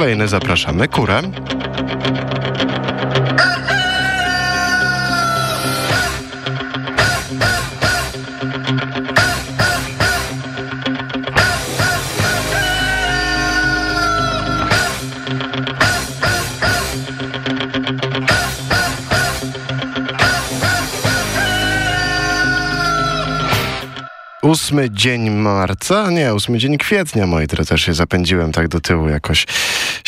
Kolejny zapraszamy kurę. Ósmy dzień marca, nie, ósmy dzień kwietnia, moi drodzy, też się zapędziłem tak do tyłu, jakoś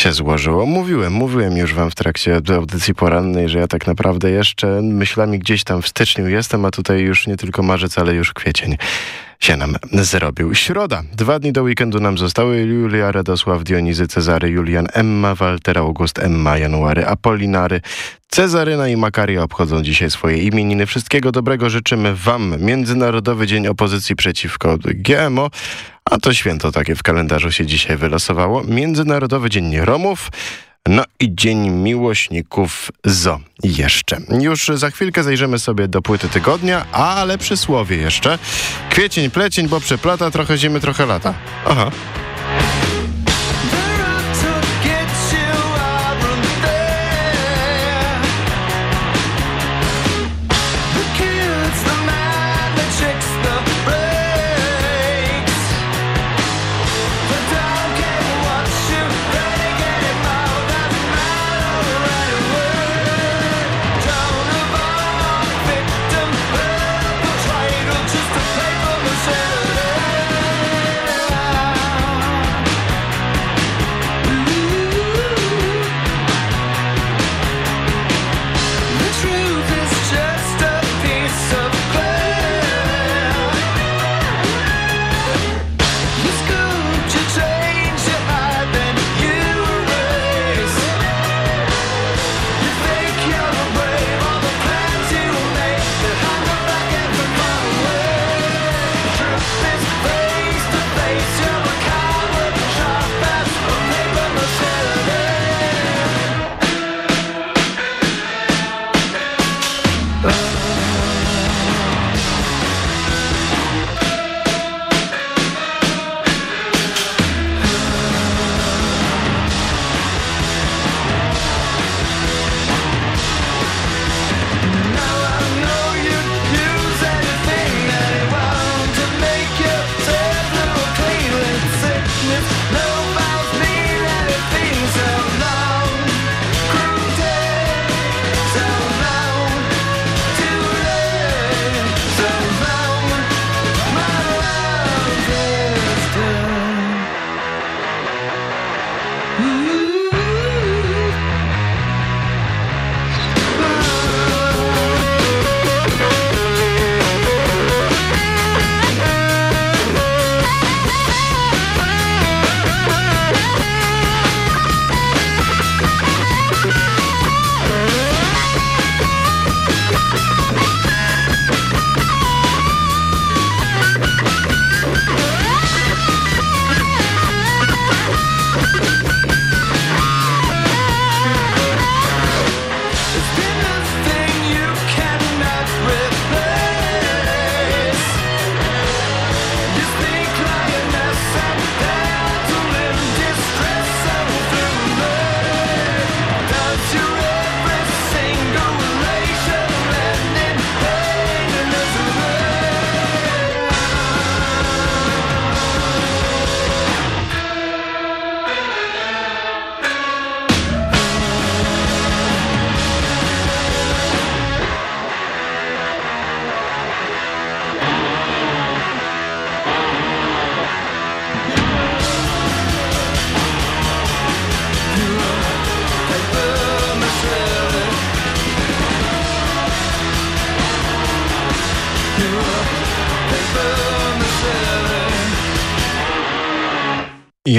się złożyło. Mówiłem, mówiłem już wam w trakcie audycji porannej, że ja tak naprawdę jeszcze myślami gdzieś tam w styczniu jestem, a tutaj już nie tylko marzec, ale już kwiecień się nam zrobił. Środa. Dwa dni do weekendu nam zostały. Julia, Radosław, Dionizy, Cezary, Julian, Emma, Walter, August, Emma, January, Apolinary, Cezaryna i Makaria obchodzą dzisiaj swoje imieniny. Wszystkiego dobrego życzymy Wam. Międzynarodowy Dzień Opozycji przeciwko GMO, a to święto takie w kalendarzu się dzisiaj wylosowało. Międzynarodowy Dzień Romów. No i Dzień Miłośników ZO jeszcze. Już za chwilkę zajrzymy sobie do płyty tygodnia, ale przysłowie jeszcze. Kwiecień, plecień, bo przeplata, trochę zimy, trochę lata. Aha.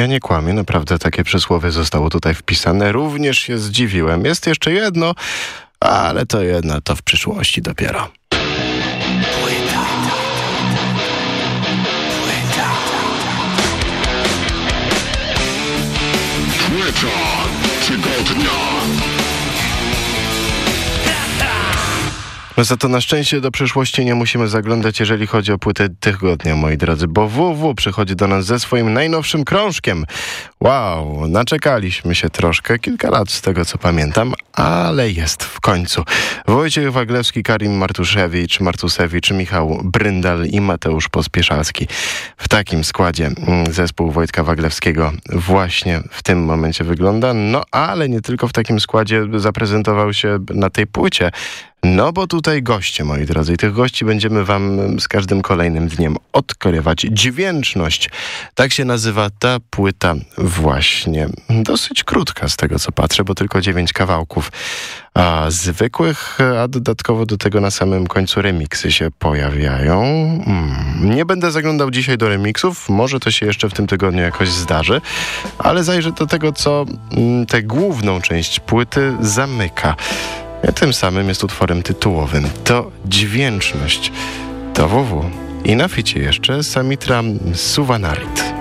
Ja nie kłamię, naprawdę takie przysłowie zostało tutaj wpisane. Również się zdziwiłem. Jest jeszcze jedno, ale to jedno to w przyszłości dopiero. Płyta. Płyta tygodnia. No za to na szczęście do przyszłości nie musimy zaglądać, jeżeli chodzi o płytę tygodnia, moi drodzy, bo WW przychodzi do nas ze swoim najnowszym krążkiem. Wow, naczekaliśmy się troszkę, kilka lat z tego co pamiętam, ale jest w końcu. Wojciech Waglewski, Karim Martuszewicz, Martusewicz, Michał Bryndal i Mateusz Pospieszalski. W takim składzie mm, zespół Wojtka Waglewskiego właśnie w tym momencie wygląda, no ale nie tylko w takim składzie zaprezentował się na tej płycie. No bo tutaj goście, moi drodzy, i tych gości będziemy wam z każdym kolejnym dniem odkrywać. Dźwięczność. Tak się nazywa ta płyta właśnie. Dosyć krótka z tego, co patrzę, bo tylko dziewięć kawałków a, zwykłych, a dodatkowo do tego na samym końcu remiksy się pojawiają. Hmm. Nie będę zaglądał dzisiaj do remiksów, może to się jeszcze w tym tygodniu jakoś zdarzy, ale zajrzę do tego, co mm, tę główną część płyty zamyka tym samym jest utworem tytułowym. To dźwięczność. To WW. I na ficie jeszcze Samitra Suvanarit.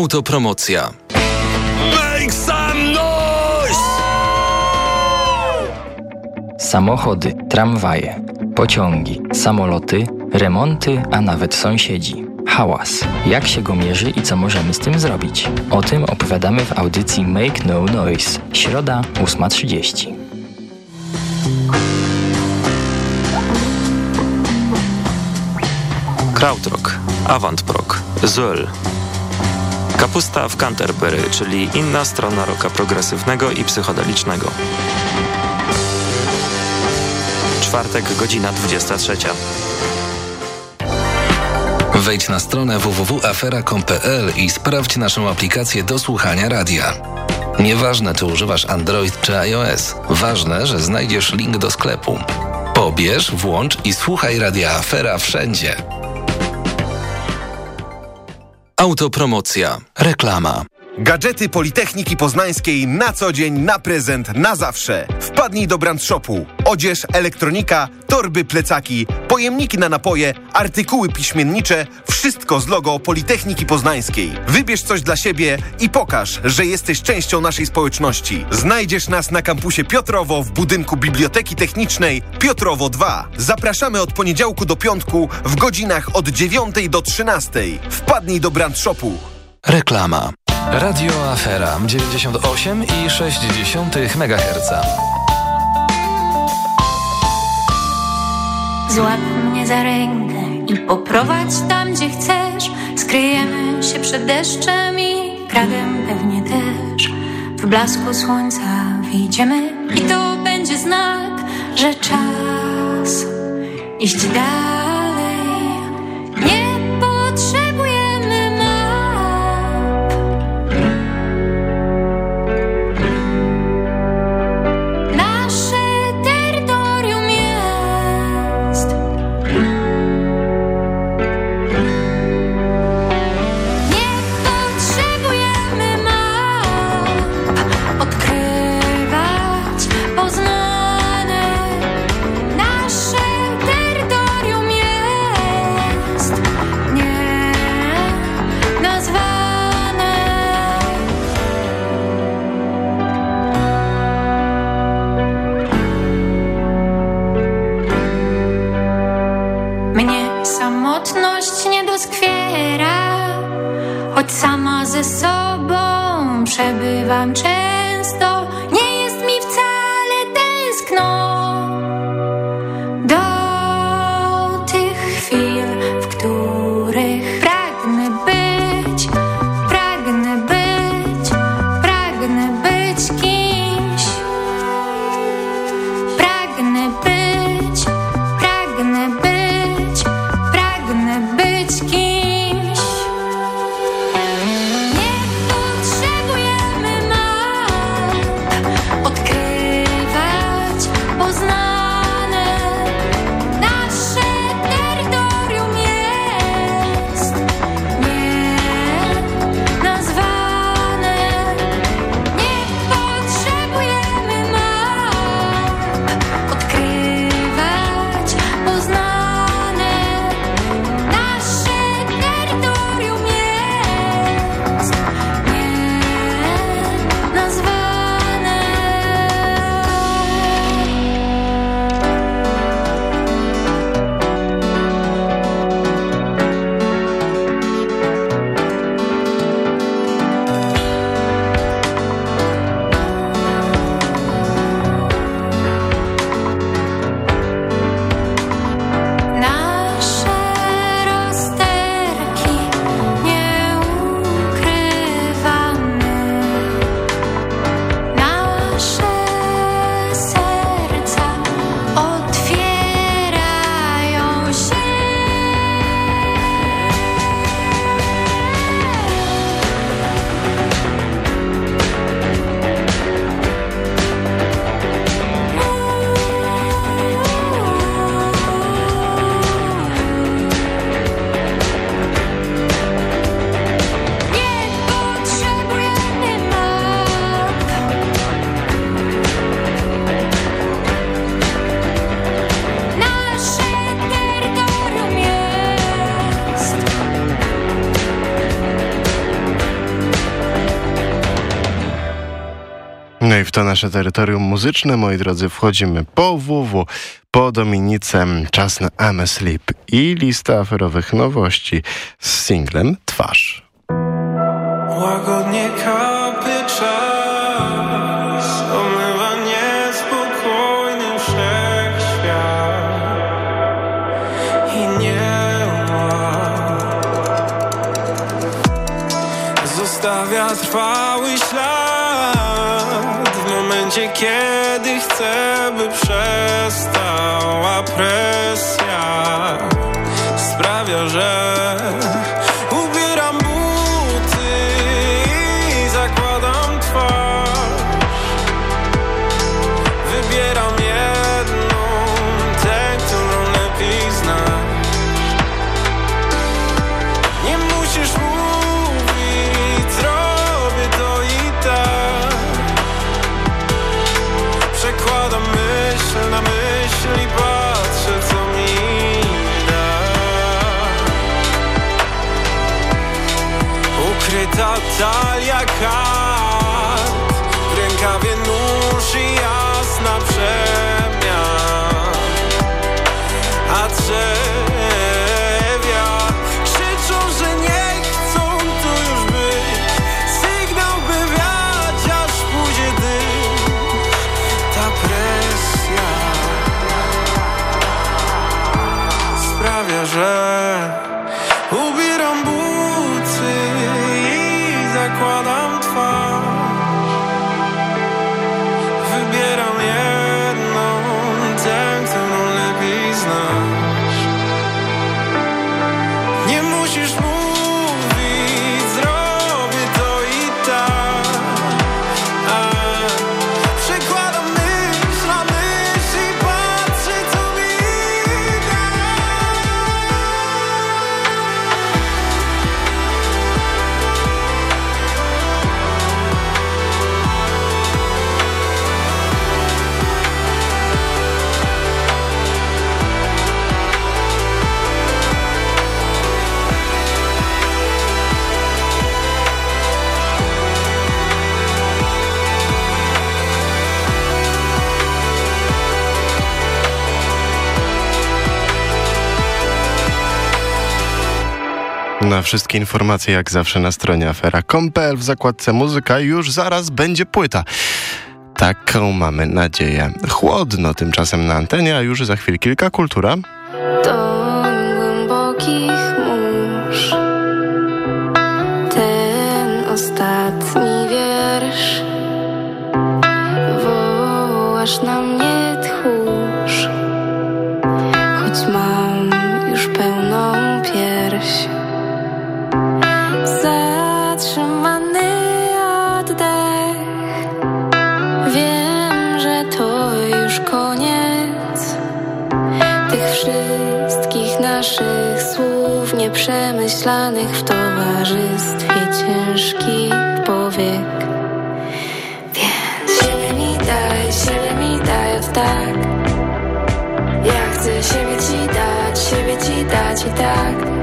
Autopromocja. Make some noise! Samochody, tramwaje, pociągi, samoloty, remonty, a nawet sąsiedzi. Hałas. Jak się go mierzy i co możemy z tym zrobić? O tym opowiadamy w audycji Make No Noise. Środa 8.30. Krautrock, Avantprog, Zöll. Kapusta w Canterbury, czyli inna strona roka progresywnego i psychodelicznego. Czwartek, godzina 23. Wejdź na stronę www.afera.com.pl i sprawdź naszą aplikację do słuchania radia. Nieważne, czy używasz Android czy iOS, ważne, że znajdziesz link do sklepu. Pobierz, włącz i słuchaj radia Afera wszędzie. Autopromocja. Reklama. Gadżety Politechniki Poznańskiej na co dzień, na prezent, na zawsze. Wpadnij do brand shopu. Odzież, elektronika, torby, plecaki, pojemniki na napoje, artykuły piśmiennicze, wszystko z logo Politechniki Poznańskiej. Wybierz coś dla siebie i pokaż, że jesteś częścią naszej społeczności. Znajdziesz nas na kampusie Piotrowo w budynku Biblioteki Technicznej Piotrowo 2. Zapraszamy od poniedziałku do piątku w godzinach od 9 do 13. Wpadnij do brand shopu. Reklama. Radio Afera 98,6 MHz. Złap mnie za rękę i poprowadź tam, gdzie chcesz. Skryjemy się przed deszczem i kradem pewnie też. W blasku słońca wyjdziemy i to będzie znak, że czas iść dalej. wam często. W to nasze terytorium muzyczne, moi drodzy, wchodzimy po WW, po Dominice, czas na I'm Asleep i lista aferowych nowości z singlem zostawia trwały ślad W momencie, kiedy chcę, by przestała presja. Sprawia, że drugs Wszystkie informacje jak zawsze na stronie afera.com.pl w zakładce muzyka już zaraz będzie płyta. Taką mamy nadzieję. Chłodno tymczasem na antenie, a już za chwilę kilka kultura. To głębokich mórz Ten ostatni wiersz Wołasz na mnie w towarzystwie ciężkich powiek. Więc siebie mi daj, siebie mi daj, od tak. Ja chcę siebie ci dać, siebie ci dać i tak.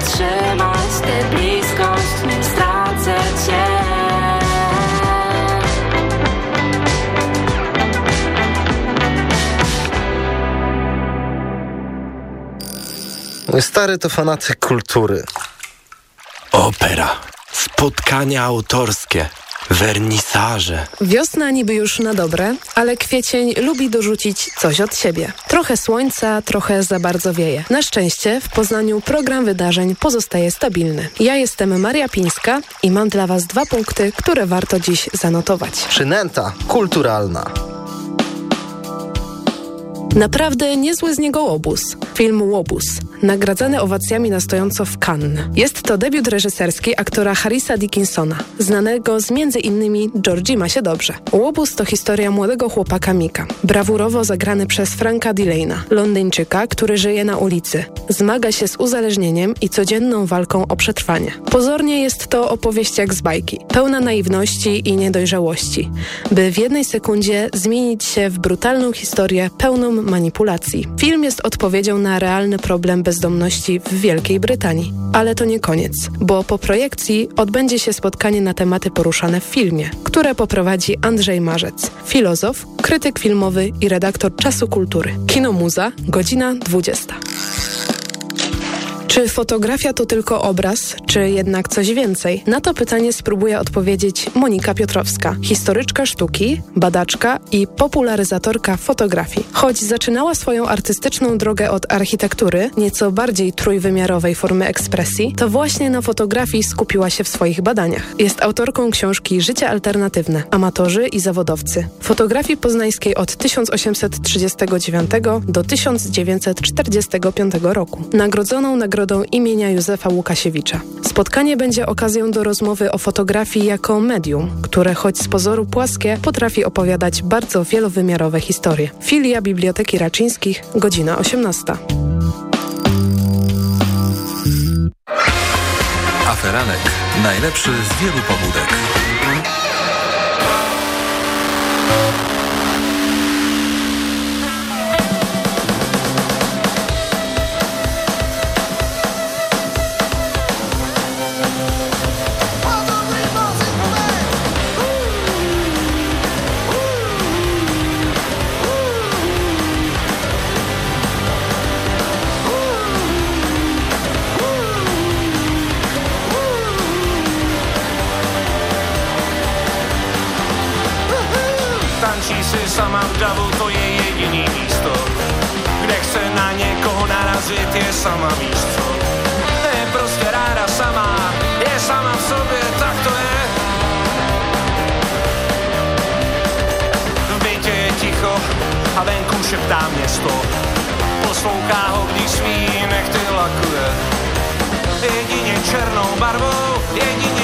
zatrzymać tę bliskość, nim stracę cię. Stary to fanatyk kultury. Opera. Spotkania autorskie wernisaże. Wiosna niby już na dobre, ale kwiecień lubi dorzucić coś od siebie. Trochę słońca, trochę za bardzo wieje. Na szczęście w Poznaniu program wydarzeń pozostaje stabilny. Ja jestem Maria Pińska i mam dla Was dwa punkty, które warto dziś zanotować. Przynęta kulturalna. Naprawdę niezły z niego łobuz. Film Łobuz, nagradzany owacjami na stojąco w Cannes. Jest to debiut reżyserski aktora Harrisa Dickinsona, znanego z między innymi Georgie ma się dobrze. Łobuz to historia młodego chłopaka Mika, brawurowo zagrany przez Franka Delana, Londyńczyka, który żyje na ulicy. Zmaga się z uzależnieniem i codzienną walką o przetrwanie. Pozornie jest to opowieść jak z bajki, pełna naiwności i niedojrzałości, by w jednej sekundzie zmienić się w brutalną historię pełną manipulacji. Film jest odpowiedzią na realny problem bezdomności w Wielkiej Brytanii. Ale to nie koniec, bo po projekcji odbędzie się spotkanie na tematy poruszane w filmie, które poprowadzi Andrzej Marzec, filozof, krytyk filmowy i redaktor Czasu Kultury. Kino Muza, godzina 20. Czy fotografia to tylko obraz, czy jednak coś więcej? Na to pytanie spróbuje odpowiedzieć Monika Piotrowska, historyczka sztuki, badaczka i popularyzatorka fotografii. Choć zaczynała swoją artystyczną drogę od architektury, nieco bardziej trójwymiarowej formy ekspresji, to właśnie na fotografii skupiła się w swoich badaniach. Jest autorką książki Życie alternatywne, amatorzy i zawodowcy. Fotografii poznańskiej od 1839 do 1945 roku. Nagrodzoną nagrodą imienia Józefa Łukasiewicza. Spotkanie będzie okazją do rozmowy o fotografii jako medium, które choć z pozoru płaskie, potrafi opowiadać bardzo wielowymiarowe historie. Filia Biblioteki Raczyńskich, godzina 18. Aferanek. Najlepszy z wielu pobudek. Narazit, je sama místo Je prostě ráda sama, je sama v sobě, tak to je. V bytě je ticho a venku šeptá město. Poslouchá ho, když svý nechty lakuje. Jedině černou barvou, jedině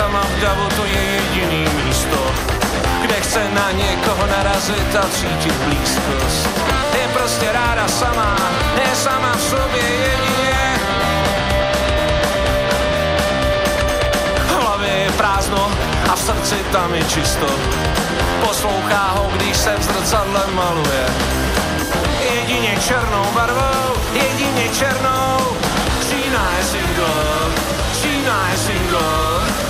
sama v davu, to je jediný místo Kde chce na někoho narazit a cítit blízkost. Je prostě ráda sama, je sama v sobě jedině. Hlavě je prázdno a v srdci tam je čisto. Poslouchá ho, když se v zrcadle maluje. Jedině černou barvou, jedině černou. Čína je single, Čína je single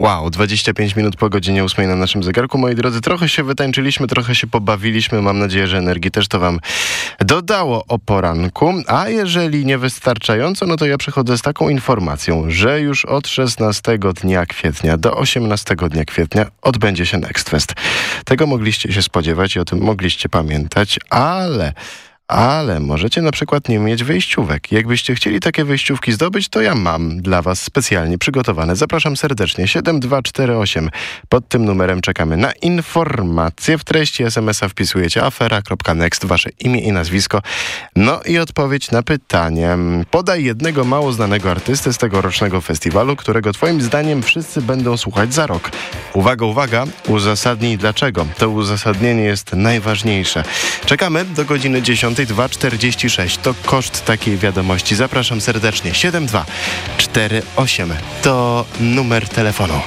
Wow, 25 minut po godzinie 8 na naszym zegarku. Moi drodzy, trochę się wytańczyliśmy, trochę się pobawiliśmy. Mam nadzieję, że energii też to wam dodało o poranku. A jeżeli niewystarczająco, no to ja przychodzę z taką informacją, że już od 16 dnia kwietnia do 18 dnia kwietnia odbędzie się Next Fest. Tego mogliście się spodziewać i o tym mogliście pamiętać, ale ale możecie na przykład nie mieć wejściówek. Jakbyście chcieli takie wejściówki zdobyć, to ja mam dla Was specjalnie przygotowane. Zapraszam serdecznie 7248. Pod tym numerem czekamy na informacje. W treści SMS-a wpisujecie afera.next, Wasze imię i nazwisko. No i odpowiedź na pytanie. Podaj jednego mało znanego artystę z tegorocznego festiwalu, którego Twoim zdaniem wszyscy będą słuchać za rok. Uwaga, uwaga, uzasadnij dlaczego. To uzasadnienie jest najważniejsze. Czekamy do godziny 10.02.46. To koszt takiej wiadomości. Zapraszam serdecznie. 7248 to numer telefonu.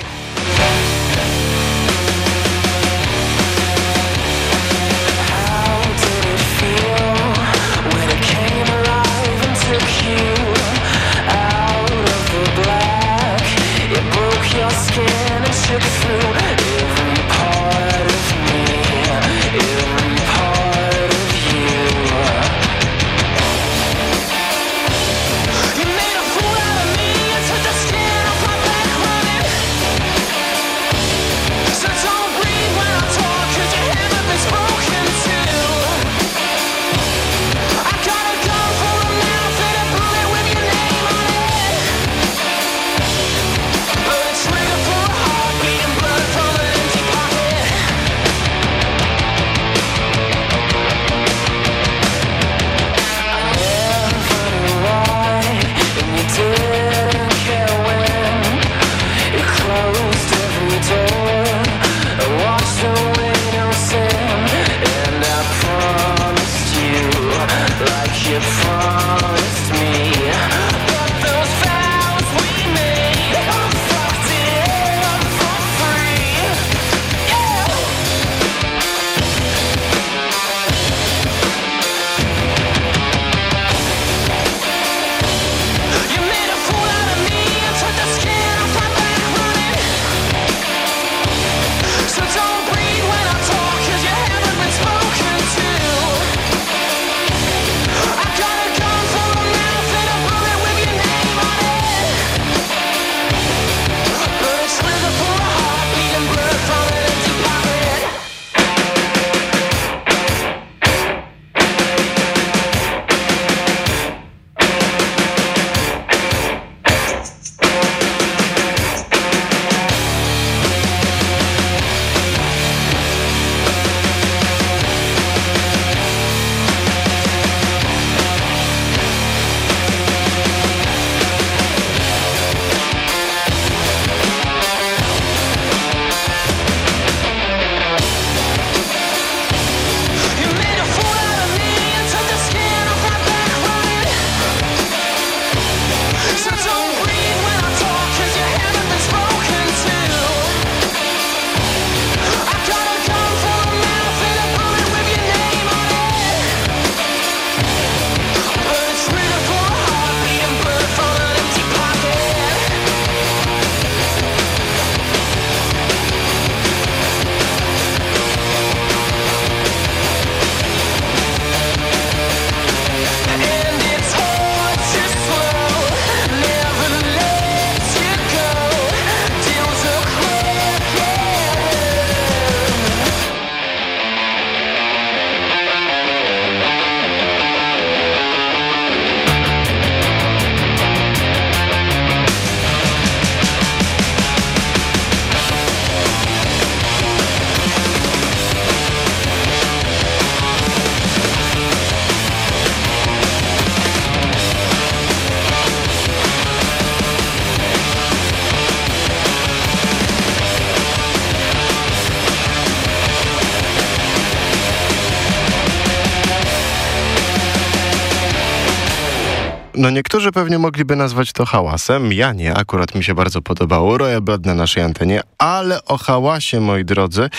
Niektórzy pewnie mogliby nazwać to hałasem. Ja nie, akurat mi się bardzo podobało. Royal Blood na naszej antenie, ale o hałasie, moi drodzy,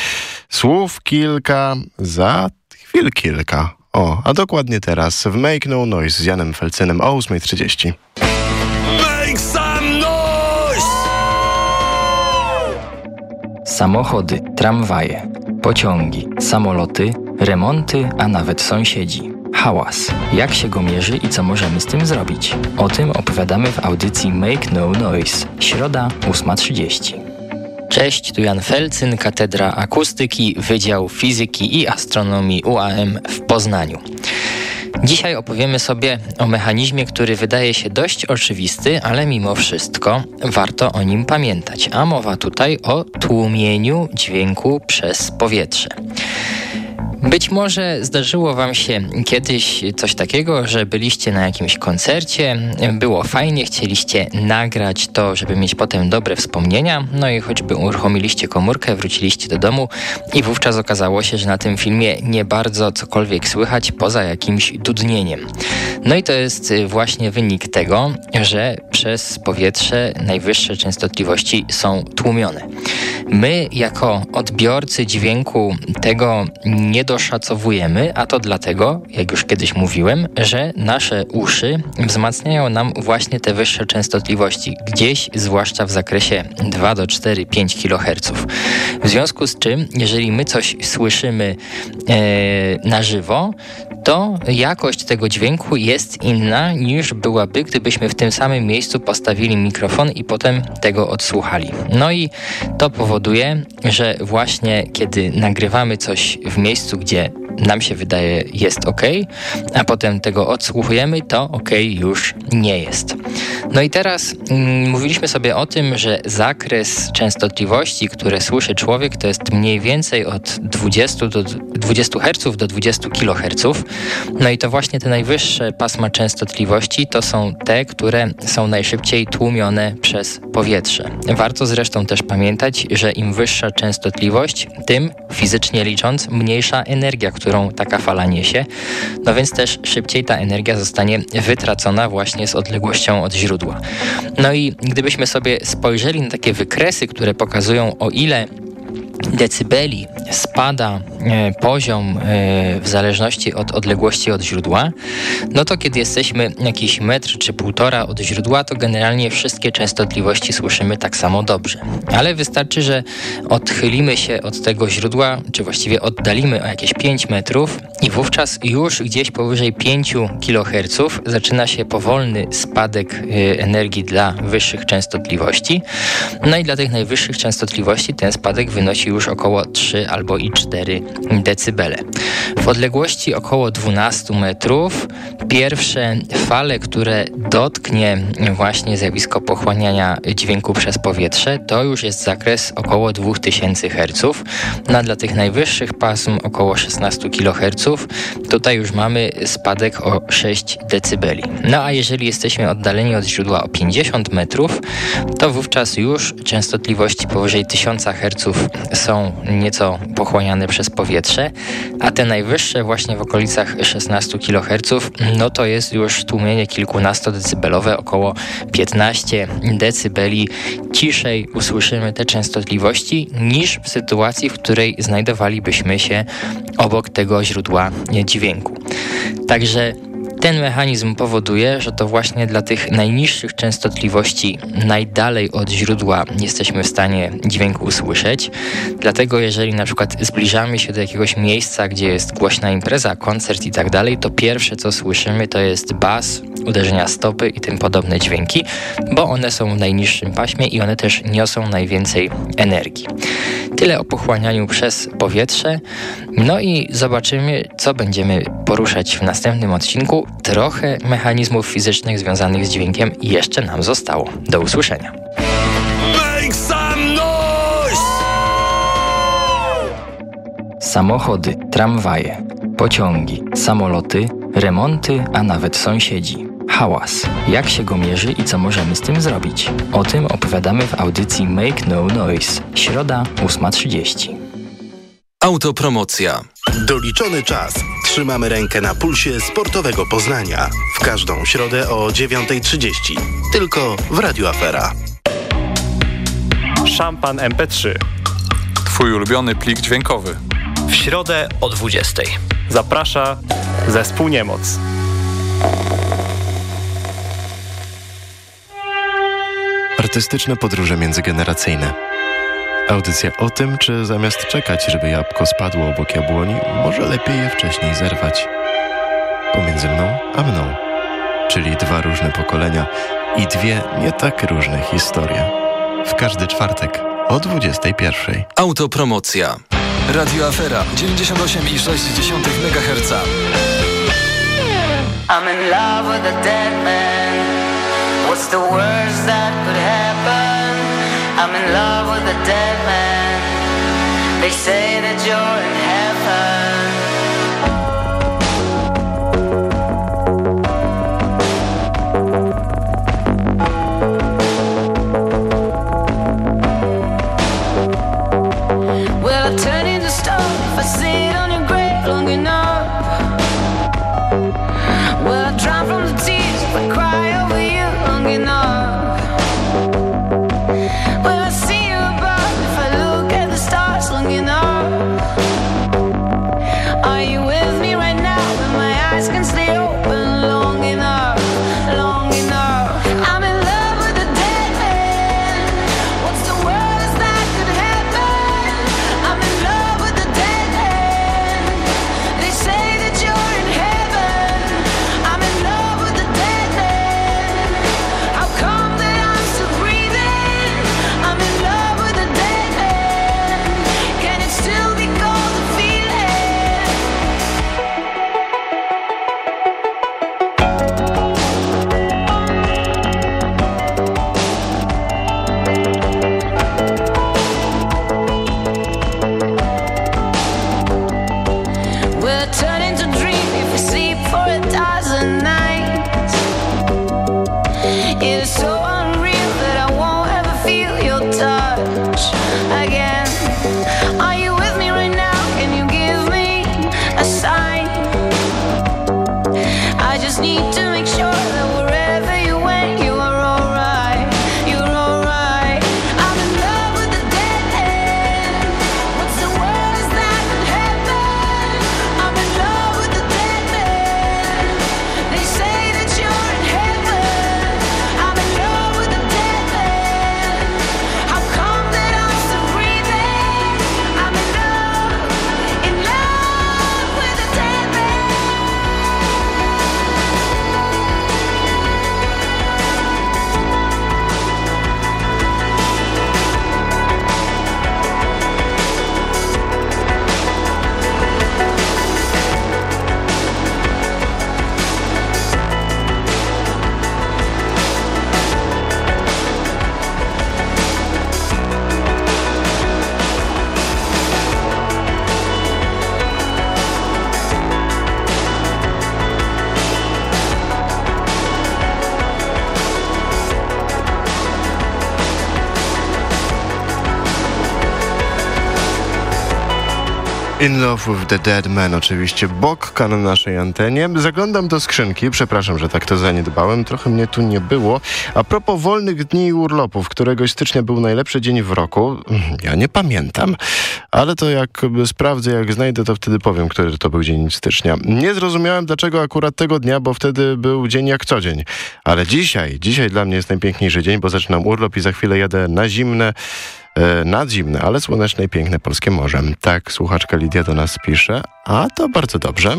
słów kilka za chwil kilka. O, a dokładnie teraz w Make No Noise z Janem Felcynem o 8.30. Make some noise! Samochody, tramwaje, pociągi, samoloty, remonty, a nawet sąsiedzi. Hałas. Jak się go mierzy i co możemy z tym zrobić? O tym opowiadamy w audycji Make No Noise. Środa 8.30. Cześć, tu Jan Felcyn, Katedra Akustyki, Wydział Fizyki i Astronomii UAM w Poznaniu. Dzisiaj opowiemy sobie o mechanizmie, który wydaje się dość oczywisty, ale mimo wszystko warto o nim pamiętać. A mowa tutaj o tłumieniu dźwięku przez powietrze. Być może zdarzyło Wam się kiedyś coś takiego, że byliście na jakimś koncercie, było fajnie, chcieliście nagrać to, żeby mieć potem dobre wspomnienia, no i choćby uruchomiliście komórkę, wróciliście do domu i wówczas okazało się, że na tym filmie nie bardzo cokolwiek słychać poza jakimś dudnieniem. No i to jest właśnie wynik tego, że przez powietrze najwyższe częstotliwości są tłumione. My jako odbiorcy dźwięku tego nie doszacowujemy, a to dlatego, jak już kiedyś mówiłem, że nasze uszy wzmacniają nam właśnie te wyższe częstotliwości, gdzieś zwłaszcza w zakresie 2 do 4, 5 kHz. W związku z czym, jeżeli my coś słyszymy e, na żywo, to jakość tego dźwięku jest inna niż byłaby, gdybyśmy w tym samym miejscu postawili mikrofon i potem tego odsłuchali. No i to powoduje, że właśnie kiedy nagrywamy coś w miejscu, gdzie nam się wydaje jest ok, a potem tego odsłuchujemy, to ok już nie jest. No i teraz mm, mówiliśmy sobie o tym, że zakres częstotliwości, które słyszy człowiek, to jest mniej więcej od 20 do 20 Hz do 20 kHz. No i to właśnie te najwyższe pasma częstotliwości to są te, które są najszybciej tłumione przez powietrze. Warto zresztą też pamiętać, że im wyższa częstotliwość, tym fizycznie licząc mniejsza energia, którą taka fala niesie, no więc też szybciej ta energia zostanie wytracona właśnie z odległością od źródła. No i gdybyśmy sobie spojrzeli na takie wykresy, które pokazują o ile decybeli spada e, poziom e, w zależności od odległości od źródła, no to kiedy jesteśmy jakiś metr czy półtora od źródła, to generalnie wszystkie częstotliwości słyszymy tak samo dobrze. Ale wystarczy, że odchylimy się od tego źródła, czy właściwie oddalimy o jakieś 5 metrów i wówczas już gdzieś powyżej 5 kHz zaczyna się powolny spadek e, energii dla wyższych częstotliwości. No i dla tych najwyższych częstotliwości ten spadek wynosi już około 3 albo i 4 decybele. W odległości około 12 metrów pierwsze fale, które dotknie właśnie zjawisko pochłaniania dźwięku przez powietrze, to już jest zakres około 2000 Hz. No dla tych najwyższych pasm około 16 kHz tutaj już mamy spadek o 6 decybeli. No a jeżeli jesteśmy oddaleni od źródła o 50 metrów, to wówczas już częstotliwości powyżej 1000 Hz są nieco pochłaniane przez powietrze, a te najwyższe właśnie w okolicach 16 kHz, no to jest już tłumienie kilkunastodecybelowe, około 15 decybeli ciszej usłyszymy te częstotliwości niż w sytuacji, w której znajdowalibyśmy się obok tego źródła dźwięku. Także ten mechanizm powoduje, że to właśnie dla tych najniższych częstotliwości najdalej od źródła jesteśmy w stanie dźwięku usłyszeć. Dlatego jeżeli na przykład zbliżamy się do jakiegoś miejsca, gdzie jest głośna impreza, koncert i tak dalej, to pierwsze co słyszymy to jest bas, uderzenia stopy i tym podobne dźwięki, bo one są w najniższym paśmie i one też niosą najwięcej energii. Tyle o pochłanianiu przez powietrze. No i zobaczymy, co będziemy poruszać w następnym odcinku. Trochę mechanizmów fizycznych związanych z dźwiękiem jeszcze nam zostało. Do usłyszenia. Make some noise! Samochody, tramwaje, pociągi, samoloty, remonty, a nawet sąsiedzi. Hałas. Jak się go mierzy i co możemy z tym zrobić? O tym opowiadamy w audycji Make No Noise. Środa 8.30. Autopromocja. Doliczony czas. Trzymamy rękę na pulsie sportowego Poznania. W każdą środę o 9.30. Tylko w Radio Afera. Szampan MP3. Twój ulubiony plik dźwiękowy. W środę o 20.00. Zaprasza zespół Niemoc. Artystyczne podróże międzygeneracyjne. Audycja o tym, czy zamiast czekać, żeby jabłko spadło obok jabłoni, może lepiej je wcześniej zerwać. Pomiędzy mną a mną, czyli dwa różne pokolenia i dwie nie tak różne historie. W każdy czwartek o 21. Autopromocja. Radio Afera 98,6 MHz. I'm in love with a dead man. What's the worst that could happen? I'm in love with a dead man. They say that you're in heaven. In Love with the Dead Man, oczywiście bokka na naszej antenie. Zaglądam do skrzynki, przepraszam, że tak to zaniedbałem, trochę mnie tu nie było. A propos wolnych dni i urlopów, któregoś stycznia był najlepszy dzień w roku, ja nie pamiętam, ale to jak sprawdzę, jak znajdę, to wtedy powiem, który to był dzień stycznia. Nie zrozumiałem, dlaczego akurat tego dnia, bo wtedy był dzień jak co dzień. Ale dzisiaj, dzisiaj dla mnie jest najpiękniejszy dzień, bo zaczynam urlop i za chwilę jadę na zimne e, nadzimne, ale słoneczne i piękne polskie morze. Tak słuchaczka Lidia do nas pisze, a to bardzo dobrze.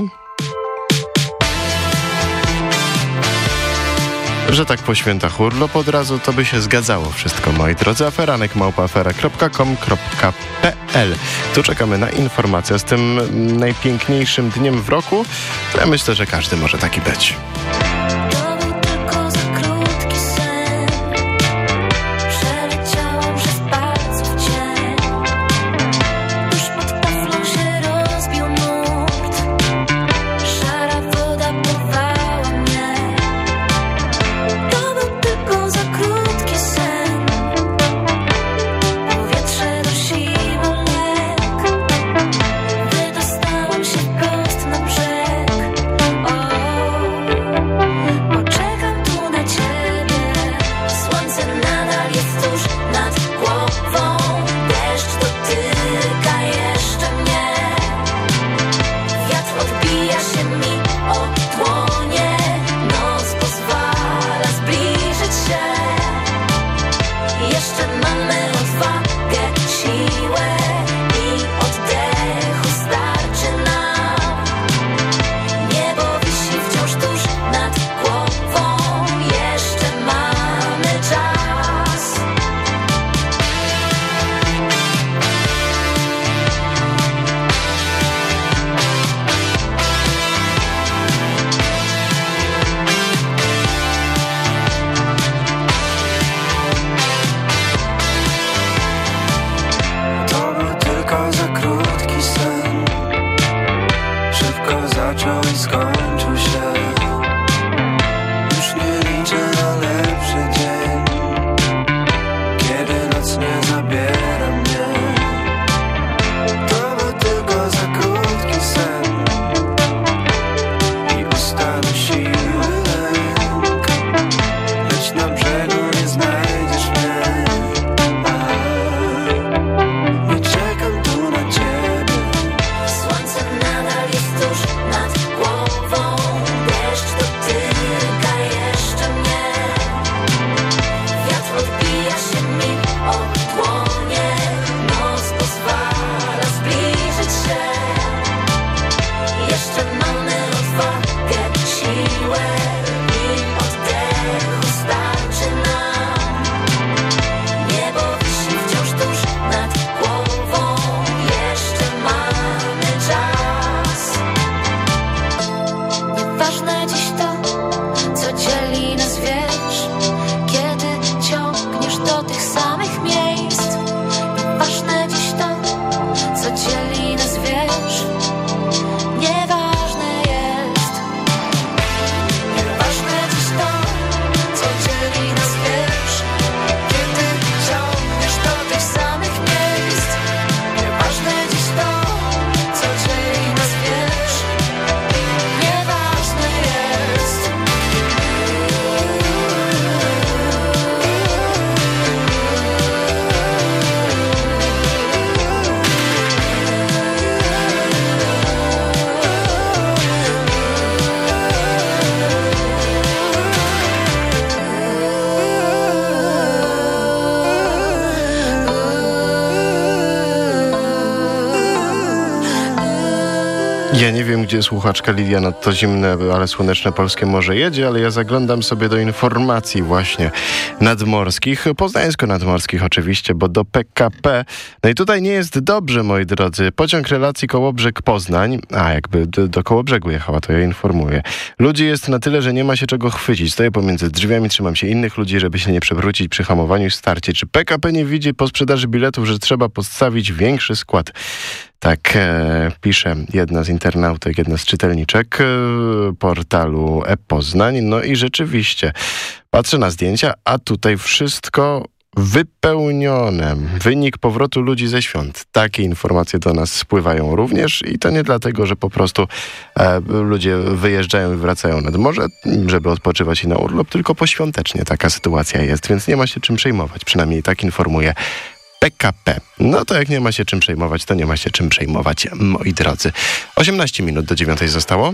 Że tak po świętach urlop od razu, to by się zgadzało wszystko, moi drodzy. Aferanek małpaafera.com.pl Tu czekamy na informacje z tym najpiękniejszym dniem w roku. Ja myślę, że każdy może taki być. Gdzie słuchaczka Lidia nad to zimne, ale słoneczne polskie morze jedzie, ale ja zaglądam sobie do informacji właśnie nadmorskich, poznańsko-nadmorskich oczywiście, bo do PKP. No i tutaj nie jest dobrze, moi drodzy. Pociąg relacji Kołobrzeg-Poznań, a jakby do, do Kołobrzegu jechała, to ja informuję. Ludzi jest na tyle, że nie ma się czego chwycić. Stoję pomiędzy drzwiami, trzymam się innych ludzi, żeby się nie przewrócić przy hamowaniu i starcie. Czy PKP nie widzi po sprzedaży biletów, że trzeba podstawić większy skład? Tak e, pisze jedna z internautek, jedna z czytelniczek e, portalu e-Poznań. No i rzeczywiście, patrzę na zdjęcia, a tutaj wszystko wypełnione. Wynik powrotu ludzi ze świąt. Takie informacje do nas spływają również i to nie dlatego, że po prostu e, ludzie wyjeżdżają i wracają nad morze, żeby odpoczywać i na urlop, tylko poświątecznie taka sytuacja jest, więc nie ma się czym przejmować. Przynajmniej tak informuje PKP. No to jak nie ma się czym przejmować, to nie ma się czym przejmować, moi drodzy. 18 minut do dziewiątej zostało.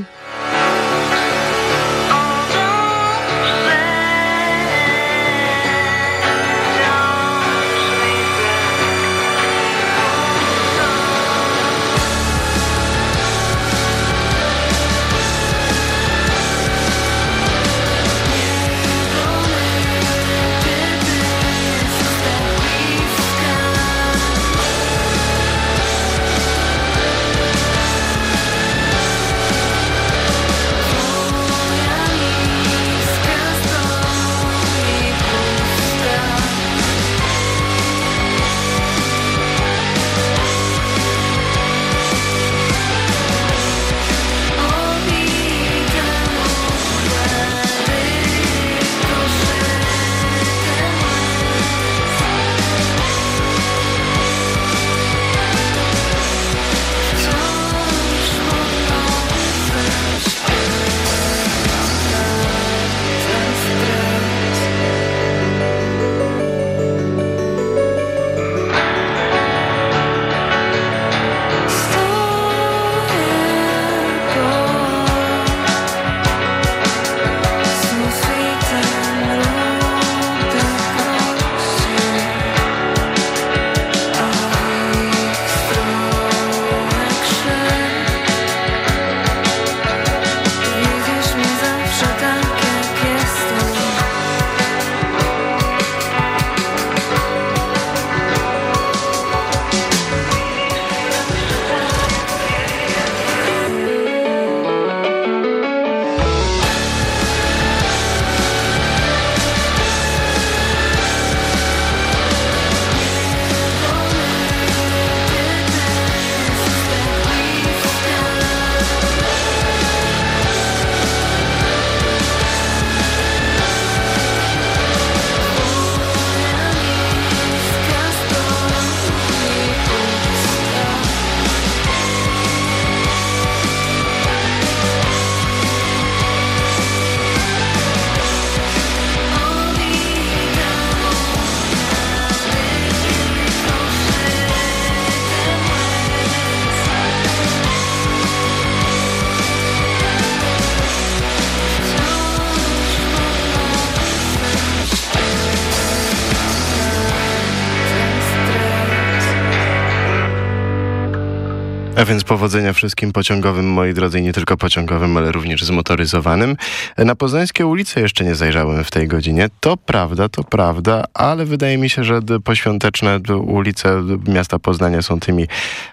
A więc powodzenia wszystkim pociągowym, moi drodzy, nie tylko pociągowym, ale również zmotoryzowanym. Na poznańskie ulice jeszcze nie zajrzałem w tej godzinie. To prawda, to prawda, ale wydaje mi się, że poświąteczne ulice miasta Poznania są tymi,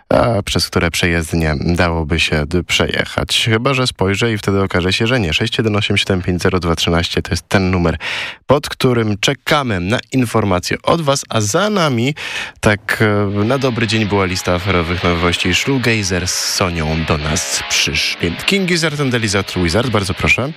a, przez które przejezdnie dałoby się przejechać. Chyba, że spojrzę i wtedy okaże się, że nie. 618750213 to jest ten numer, pod którym czekamy na informacje od was, a za nami tak e, na dobry dzień była lista aferowych nowości. Shoegazer z Sonią do nas przyszli. King Gizzard and Elizabeth Wizard, bardzo proszę.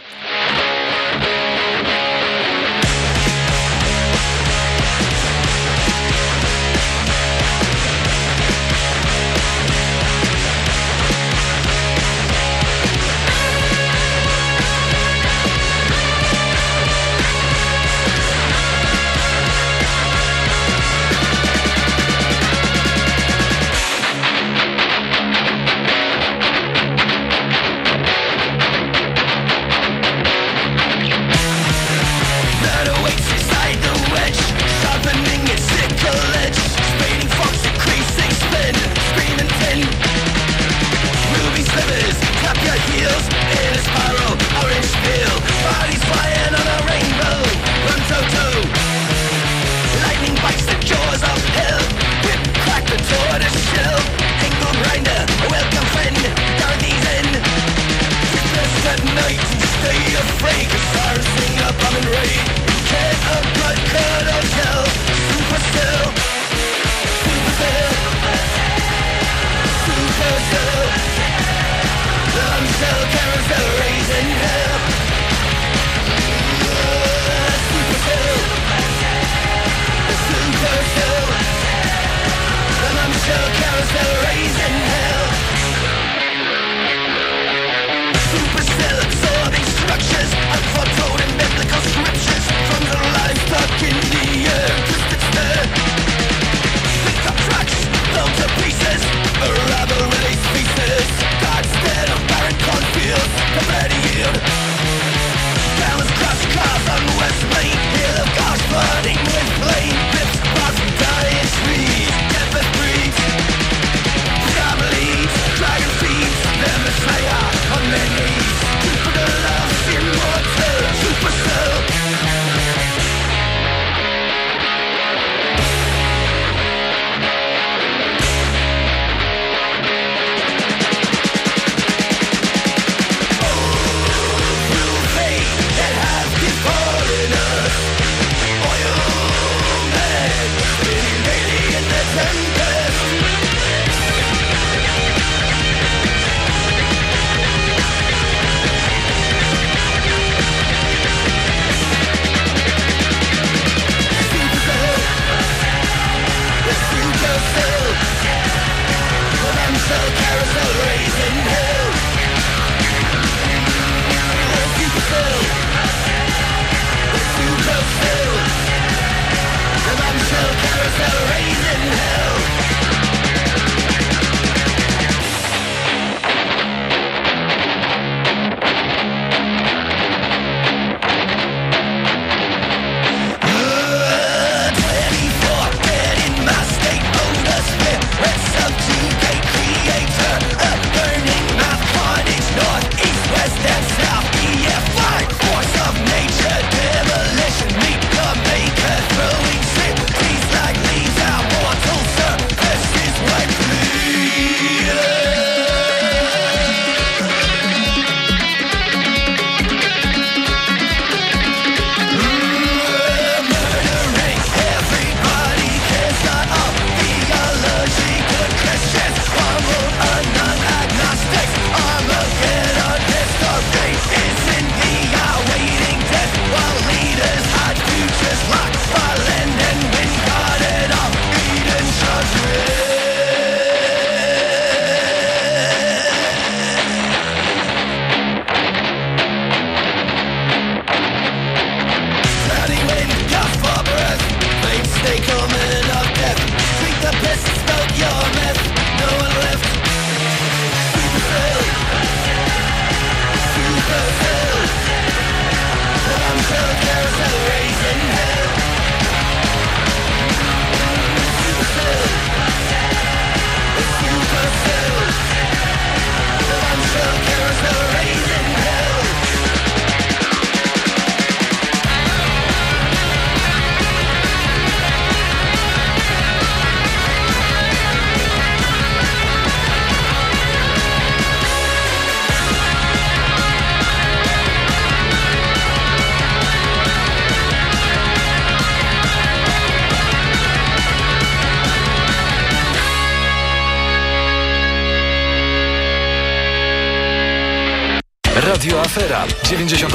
金智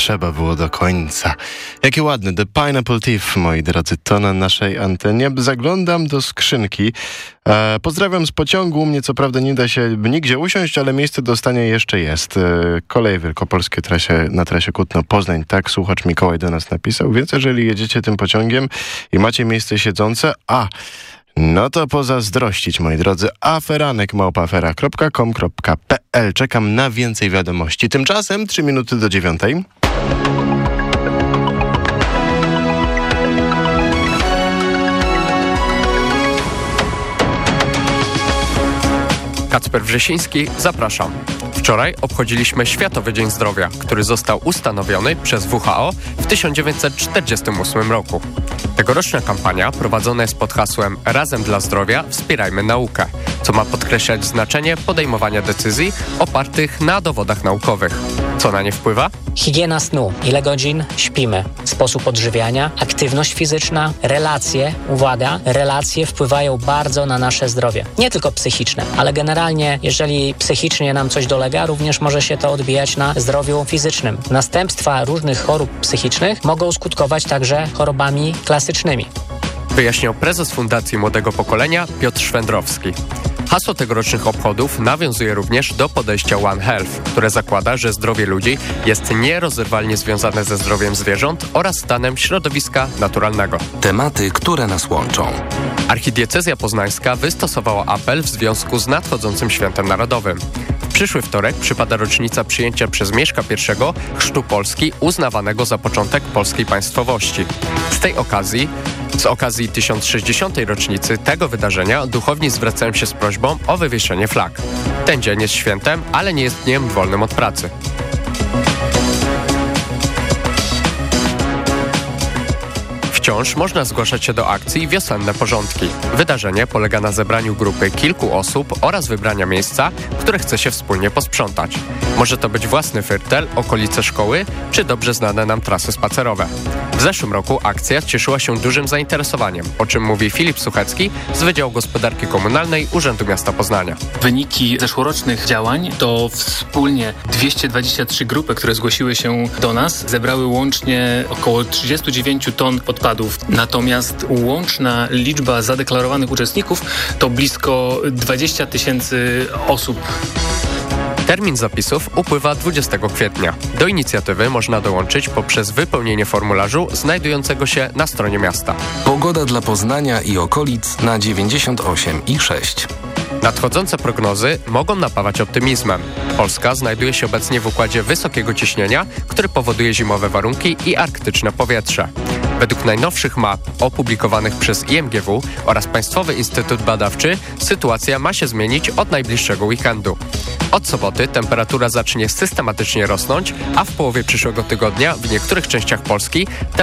trzeba było do końca. Jakie ładne. The Pineapple Thief, moi drodzy, to na naszej antenie. Zaglądam do skrzynki. E, pozdrawiam z pociągu. Mnie co prawda nie da się nigdzie usiąść, ale miejsce do stania jeszcze jest. E, koleje wielkopolskie trasie, na trasie Kutno-Poznań. Tak słuchacz Mikołaj do nas napisał. Więc jeżeli jedziecie tym pociągiem i macie miejsce siedzące, a... No to pozazdrościć, moi drodzy. Aferanek małpafera.com.pl. Czekam na więcej wiadomości. Tymczasem 3 minuty do dziewiątej. Kacper Wrzesiński, zapraszam. Wczoraj obchodziliśmy Światowy Dzień Zdrowia, który został ustanowiony przez WHO w 1948 roku. Tegoroczna kampania prowadzona jest pod hasłem Razem dla zdrowia wspierajmy naukę, co ma podkreślać znaczenie podejmowania decyzji opartych na dowodach naukowych. Co na nie wpływa? Higiena snu, ile godzin śpimy, sposób odżywiania, aktywność fizyczna, relacje. Uwaga, relacje wpływają bardzo na nasze zdrowie. Nie tylko psychiczne, ale generalnie, jeżeli psychicznie nam coś dolega, również może się to odbijać na zdrowiu fizycznym. Następstwa różnych chorób psychicznych mogą skutkować także chorobami klasycznymi. Wyjaśniał prezes Fundacji Młodego Pokolenia Piotr Szwendrowski. Hasło tegorocznych obchodów nawiązuje również do podejścia One Health, które zakłada, że zdrowie ludzi jest nierozerwalnie związane ze zdrowiem zwierząt oraz stanem środowiska naturalnego. Tematy, które nas łączą. Archidiecezja poznańska wystosowała apel w związku z nadchodzącym świętem narodowym. W przyszły wtorek przypada rocznica przyjęcia przez Mieszka I chrztu Polski uznawanego za początek polskiej państwowości. Z tej okazji z okazji 1060. rocznicy tego wydarzenia duchowni zwracają się z prośbą o wywieszenie flag. Ten dzień jest świętem, ale nie jest dniem wolnym od pracy. Wciąż można zgłaszać się do akcji Wiosenne Porządki. Wydarzenie polega na zebraniu grupy kilku osób oraz wybrania miejsca, które chce się wspólnie posprzątać. Może to być własny fyrtel, okolice szkoły, czy dobrze znane nam trasy spacerowe. W zeszłym roku akcja cieszyła się dużym zainteresowaniem, o czym mówi Filip Suchecki z Wydziału Gospodarki Komunalnej Urzędu Miasta Poznania. Wyniki zeszłorocznych działań to wspólnie 223 grupy, które zgłosiły się do nas, zebrały łącznie około 39 ton odpadów. Natomiast łączna liczba zadeklarowanych uczestników to blisko 20 tysięcy osób. Termin zapisów upływa 20 kwietnia. Do inicjatywy można dołączyć poprzez wypełnienie formularzu znajdującego się na stronie miasta. Pogoda dla Poznania i okolic na 98 i 6. Nadchodzące prognozy mogą napawać optymizmem. Polska znajduje się obecnie w układzie wysokiego ciśnienia, który powoduje zimowe warunki i arktyczne powietrze. Według najnowszych map opublikowanych przez IMGW oraz Państwowy Instytut Badawczy sytuacja ma się zmienić od najbliższego weekendu. Od soboty temperatura zacznie systematycznie rosnąć, a w połowie przyszłego tygodnia w niektórych częściach Polski termometry